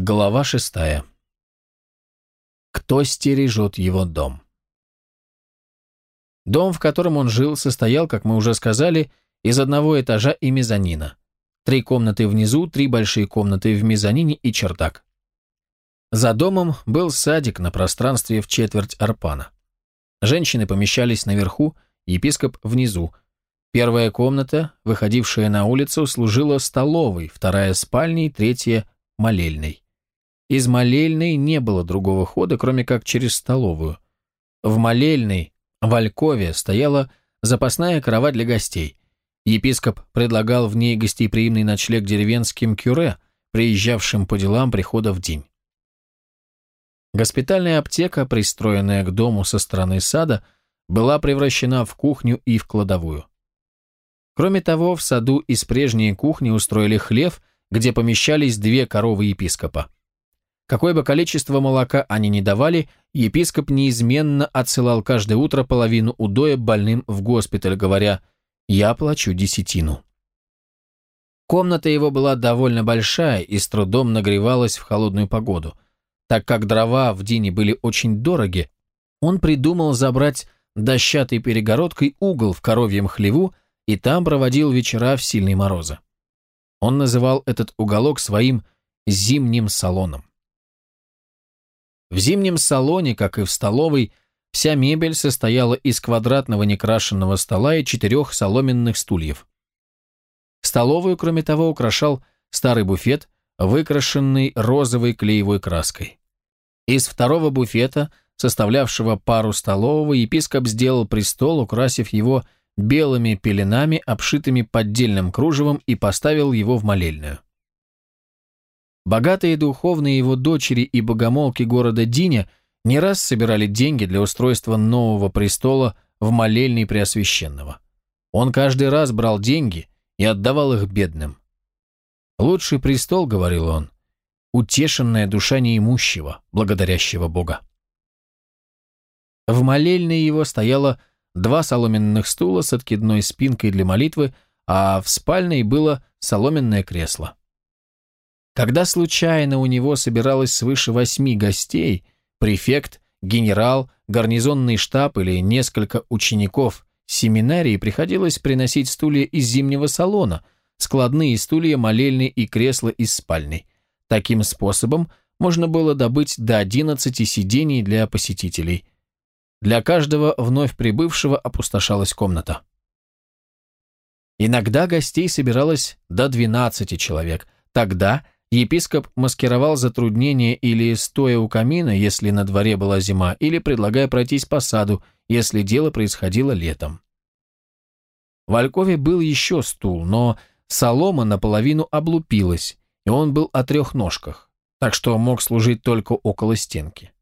Глава шестая. Кто стережет его дом? Дом, в котором он жил, состоял, как мы уже сказали, из одного этажа и мезонина. Три комнаты внизу, три большие комнаты в мезонине и чердак. За домом был садик на пространстве в четверть арпана. Женщины помещались наверху, епископ внизу. Первая комната, выходившая на улицу, служила столовой, вторая – спальней, третья – молельной. Из молельной не было другого хода, кроме как через столовую. В молельной, в Алькове, стояла запасная кровать для гостей. Епископ предлагал в ней гостеприимный ночлег деревенским кюре, приезжавшим по делам прихода в день. Госпитальная аптека, пристроенная к дому со стороны сада, была превращена в кухню и в кладовую. Кроме того, в саду из прежней кухни устроили хлев, где помещались две коровы епископа. Какое бы количество молока они ни давали, епископ неизменно отсылал каждое утро половину удоя больным в госпиталь, говоря «Я плачу десятину». Комната его была довольно большая и с трудом нагревалась в холодную погоду. Так как дрова в Дине были очень дороги, он придумал забрать дощатой перегородкой угол в коровьем хлеву и там проводил вечера в сильные морозы. Он называл этот уголок своим «зимним салоном». В зимнем салоне, как и в столовой, вся мебель состояла из квадратного некрашенного стола и четырех соломенных стульев. Столовую, кроме того, украшал старый буфет, выкрашенный розовой клеевой краской. Из второго буфета, составлявшего пару столового, епископ сделал престол, украсив его белыми пеленами, обшитыми поддельным кружевом, и поставил его в молельную. Богатые духовные его дочери и богомолки города Диня не раз собирали деньги для устройства нового престола в молельный Преосвященного. Он каждый раз брал деньги и отдавал их бедным. «Лучший престол», — говорил он, — «утешенная душа неимущего, благодарящего Бога». В молельной его стояло два соломенных стула с откидной спинкой для молитвы, а в спальной было соломенное кресло. Когда случайно у него собиралось свыше восьми гостей, префект, генерал, гарнизонный штаб или несколько учеников семинарии приходилось приносить стулья из зимнего салона, складные стулья, молельные и кресла из спальной. Таким способом можно было добыть до 11 сидений для посетителей. Для каждого вновь прибывшего опустошалась комната. Иногда гостей собиралось до 12 человек. Тогда – Епископ маскировал затруднение или стоя у камина, если на дворе была зима, или предлагая пройтись по саду, если дело происходило летом. В Алькове был еще стул, но солома наполовину облупилась, и он был о трех ножках, так что мог служить только около стенки.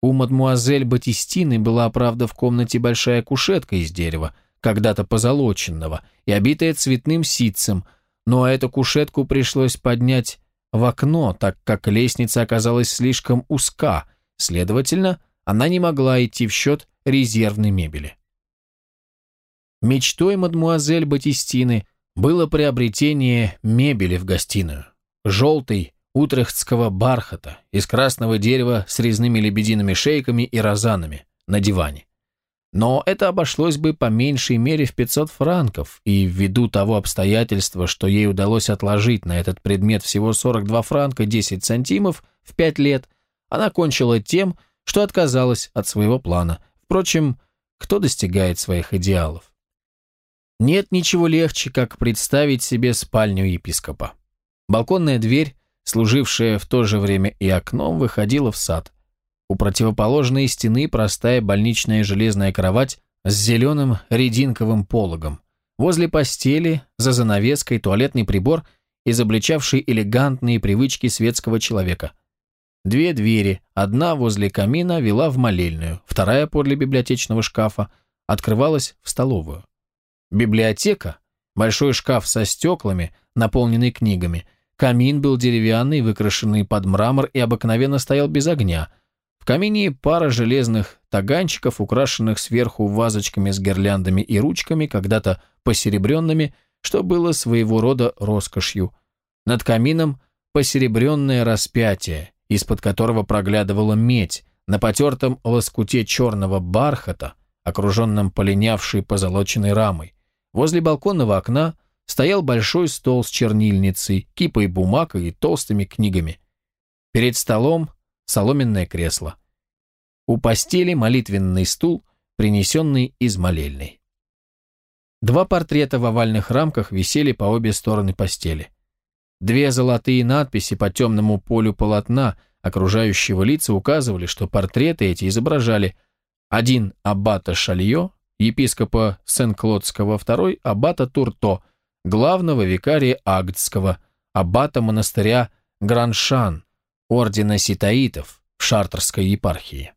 У мадмуазель Батистины была, правда, в комнате большая кушетка из дерева, когда-то позолоченного, и обитая цветным ситцем – но эту кушетку пришлось поднять в окно, так как лестница оказалась слишком узка, следовательно, она не могла идти в счет резервной мебели. Мечтой мадмуазель Батистины было приобретение мебели в гостиную. Желтой, утрехтского бархата, из красного дерева с резными лебедиными шейками и розанами, на диване. Но это обошлось бы по меньшей мере в 500 франков, и ввиду того обстоятельства, что ей удалось отложить на этот предмет всего 42 франка 10 сантимов в 5 лет, она кончила тем, что отказалась от своего плана. Впрочем, кто достигает своих идеалов? Нет ничего легче, как представить себе спальню епископа. Балконная дверь, служившая в то же время и окном, выходила в сад. У противоположной стены простая больничная железная кровать с зеленым рединковым пологом. Возле постели, за занавеской, туалетный прибор, изобличавший элегантные привычки светского человека. Две двери, одна возле камина вела в молельную, вторая подле библиотечного шкафа, открывалась в столовую. Библиотека, большой шкаф со стеклами, наполненный книгами, камин был деревянный, выкрашенный под мрамор и обыкновенно стоял без огня – камине пара железных таганчиков, украшенных сверху вазочками с гирляндами и ручками, когда-то посеребренными, что было своего рода роскошью. Над камином посеребренное распятие, из-под которого проглядывала медь, на потертом лоскуте черного бархата, окруженном полинявшей позолоченной рамой. Возле балконного окна стоял большой стол с чернильницей, кипой бумаг и толстыми книгами. Перед столом соломенное кресло. У постели молитвенный стул, принесенный из молельной. Два портрета в овальных рамках висели по обе стороны постели. Две золотые надписи по темному полю полотна, окружающего лица, указывали, что портреты эти изображали один аббата Шальё, епископа Сен-Клодского, второй аббата Турто, главного викария Агдского, аббата монастыря Граншан, ордена ситаитов в Шартерской епархии.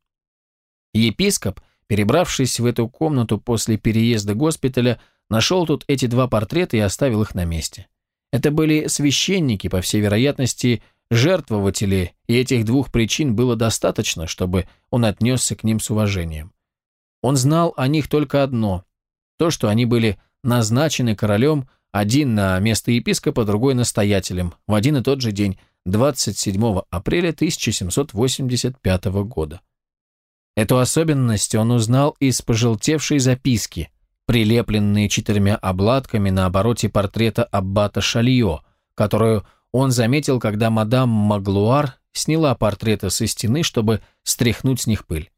Епископ, перебравшись в эту комнату после переезда госпиталя, нашел тут эти два портрета и оставил их на месте. Это были священники, по всей вероятности, жертвователи, и этих двух причин было достаточно, чтобы он отнесся к ним с уважением. Он знал о них только одно – то, что они были назначены королем, один на место епископа, другой настоятелем, в один и тот же день, 27 апреля 1785 года. Эту особенность он узнал из пожелтевшей записки – прилепленные четырьмя обладками на обороте портрета аббата Шальё, которую он заметил, когда мадам Маглуар сняла портреты со стены, чтобы стряхнуть с них пыль.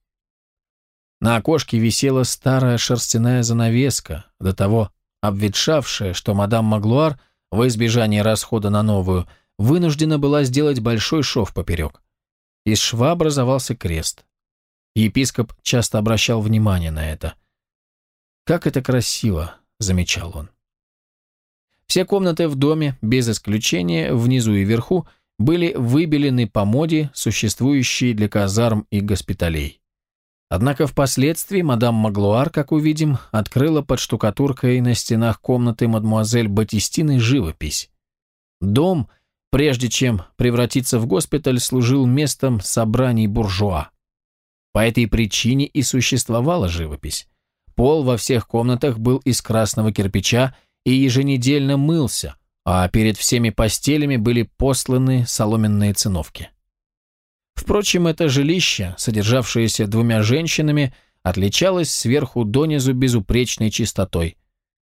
На окошке висела старая шерстяная занавеска, до того обветшавшая, что мадам Маглуар, во избежание расхода на новую, вынуждена была сделать большой шов поперек. Из шва образовался крест. Епископ часто обращал внимание на это – «Как это красиво!» – замечал он. Все комнаты в доме, без исключения, внизу и вверху, были выбелены по моде, существующей для казарм и госпиталей. Однако впоследствии мадам Маглуар, как увидим, открыла под штукатуркой на стенах комнаты мадмуазель Батистины живопись. Дом, прежде чем превратиться в госпиталь, служил местом собраний буржуа. По этой причине и существовала живопись. Пол во всех комнатах был из красного кирпича и еженедельно мылся, а перед всеми постелями были посланы соломенные циновки. Впрочем, это жилище, содержавшееся двумя женщинами, отличалось сверху донизу безупречной чистотой.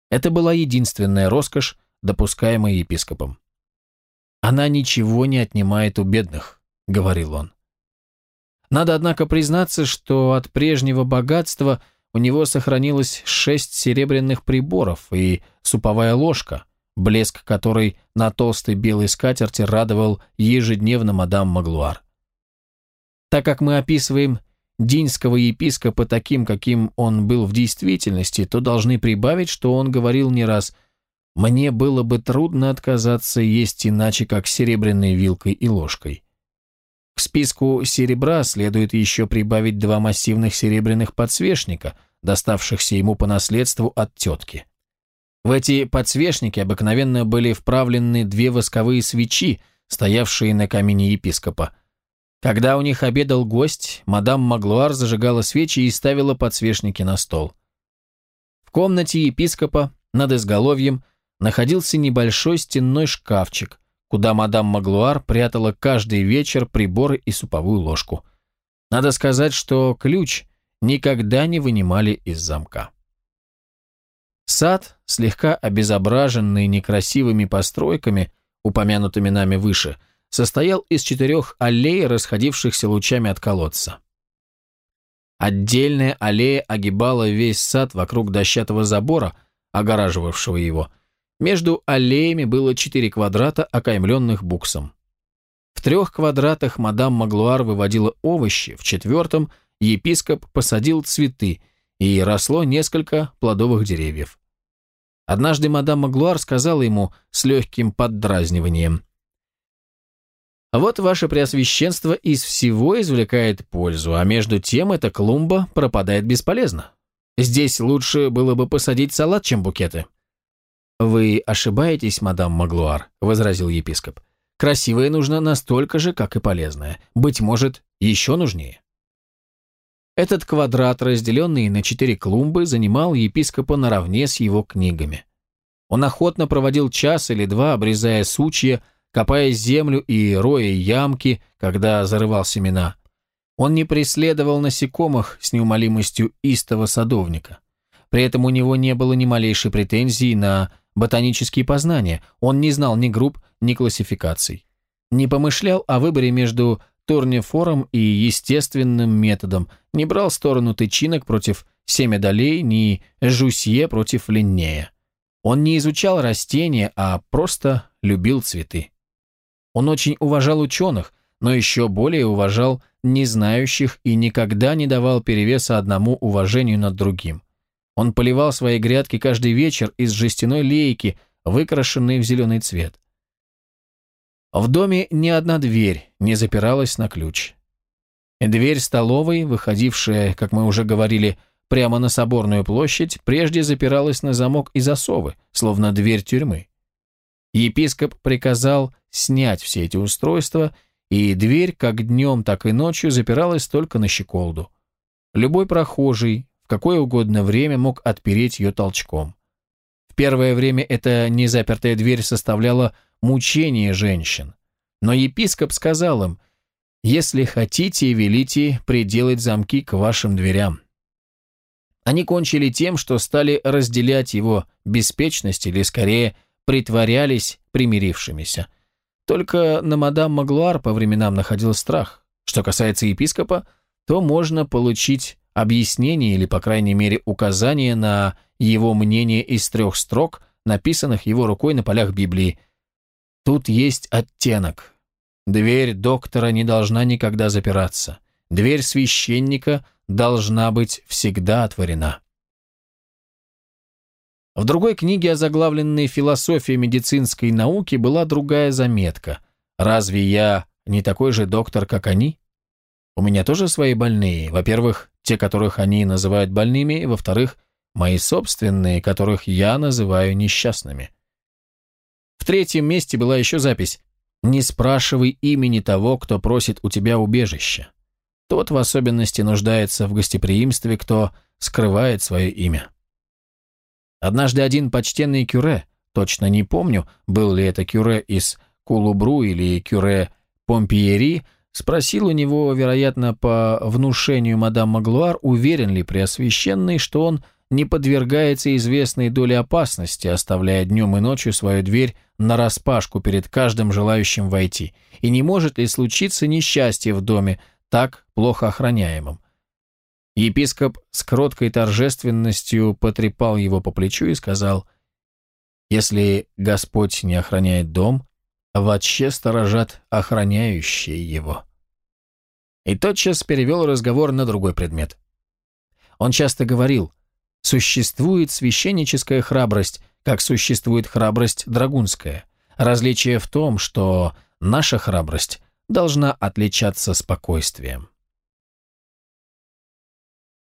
Это была единственная роскошь, допускаемая епископом. «Она ничего не отнимает у бедных», — говорил он. Надо, однако, признаться, что от прежнего богатства – у него сохранилось шесть серебряных приборов и суповая ложка, блеск которой на толстой белой скатерти радовал ежедневно мадам Маглуар. Так как мы описываем динского епископа таким, каким он был в действительности, то должны прибавить, что он говорил не раз «Мне было бы трудно отказаться есть иначе, как серебряной вилкой и ложкой». К списку серебра следует еще прибавить два массивных серебряных подсвечника, доставшихся ему по наследству от тетки. В эти подсвечники обыкновенно были вправлены две восковые свечи, стоявшие на камине епископа. Когда у них обедал гость, мадам Маглуар зажигала свечи и ставила подсвечники на стол. В комнате епископа над изголовьем находился небольшой стенной шкафчик, куда мадам Маглуар прятала каждый вечер приборы и суповую ложку. Надо сказать, что ключ никогда не вынимали из замка. Сад, слегка обезображенный некрасивыми постройками, упомянутыми нами выше, состоял из четырех аллей, расходившихся лучами от колодца. Отдельная аллея огибала весь сад вокруг дощатого забора, огораживавшего его – между аллеями было четыре квадрата, окаймленных буксом. В трех квадратах мадам Маглуар выводила овощи, в четвертом епископ посадил цветы, и росло несколько плодовых деревьев. Однажды мадам Маглуар сказала ему с легким поддразниванием, «Вот ваше преосвященство из всего извлекает пользу, а между тем эта клумба пропадает бесполезно. Здесь лучше было бы посадить салат, чем букеты». «Вы ошибаетесь, мадам Маглуар», — возразил епископ. «Красивое нужно настолько же, как и полезное. Быть может, еще нужнее». Этот квадрат, разделенный на четыре клумбы, занимал епископа наравне с его книгами. Он охотно проводил час или два, обрезая сучья, копая землю и роя ямки, когда зарывал семена. Он не преследовал насекомых с неумолимостью истого садовника. При этом у него не было ни малейшей претензии на ботанические познания, он не знал ни групп, ни классификаций. Не помышлял о выборе между торнифором и естественным методом, не брал сторону тычинок против семядолей, ни жусье против линнея. Он не изучал растения, а просто любил цветы. Он очень уважал ученых, но еще более уважал незнающих и никогда не давал перевеса одному уважению над другим. Он поливал свои грядки каждый вечер из жестяной лейки, выкрашенной в зеленый цвет. В доме ни одна дверь не запиралась на ключ. Дверь столовой, выходившая, как мы уже говорили, прямо на соборную площадь, прежде запиралась на замок и засовы, словно дверь тюрьмы. Епископ приказал снять все эти устройства, и дверь как днем, так и ночью запиралась только на щеколду. Любой прохожий в какое угодно время мог отпереть ее толчком. В первое время эта незапертая дверь составляла мучение женщин. Но епископ сказал им, «Если хотите, велите приделать замки к вашим дверям». Они кончили тем, что стали разделять его беспечность, или скорее притворялись примирившимися. Только на мадам Маглуар по временам находил страх. Что касается епископа, то можно получить объяснение или, по крайней мере, указание на его мнение из трех строк, написанных его рукой на полях Библии – Тут есть оттенок. Дверь доктора не должна никогда запираться. Дверь священника должна быть всегда отворена. В другой книге, озаглавленной «Философия медицинской науки», была другая заметка. «Разве я не такой же доктор, как они?» У меня тоже свои больные. Во-первых, те, которых они называют больными, во-вторых, мои собственные, которых я называю несчастными. В третьем месте была еще запись «Не спрашивай имени того, кто просит у тебя убежища». Тот в особенности нуждается в гостеприимстве, кто скрывает свое имя. Однажды один почтенный кюре, точно не помню, был ли это кюре из Кулубру или кюре Помпиери, спросил у него, вероятно, по внушению мадам Маглуар, уверен ли Преосвященный, что он не подвергается известной доле опасности, оставляя днем и ночью свою дверь нараспашку перед каждым желающим войти, и не может ли случиться несчастье в доме, так плохо охраняемом. Епископ с кроткой торжественностью потрепал его по плечу и сказал, «Если Господь не охраняет дом, вообще сторожат охраняющие его». И тотчас перевел разговор на другой предмет. Он часто говорил, Существует священническая храбрость, как существует храбрость драгунская. Различие в том, что наша храбрость должна отличаться спокойствием.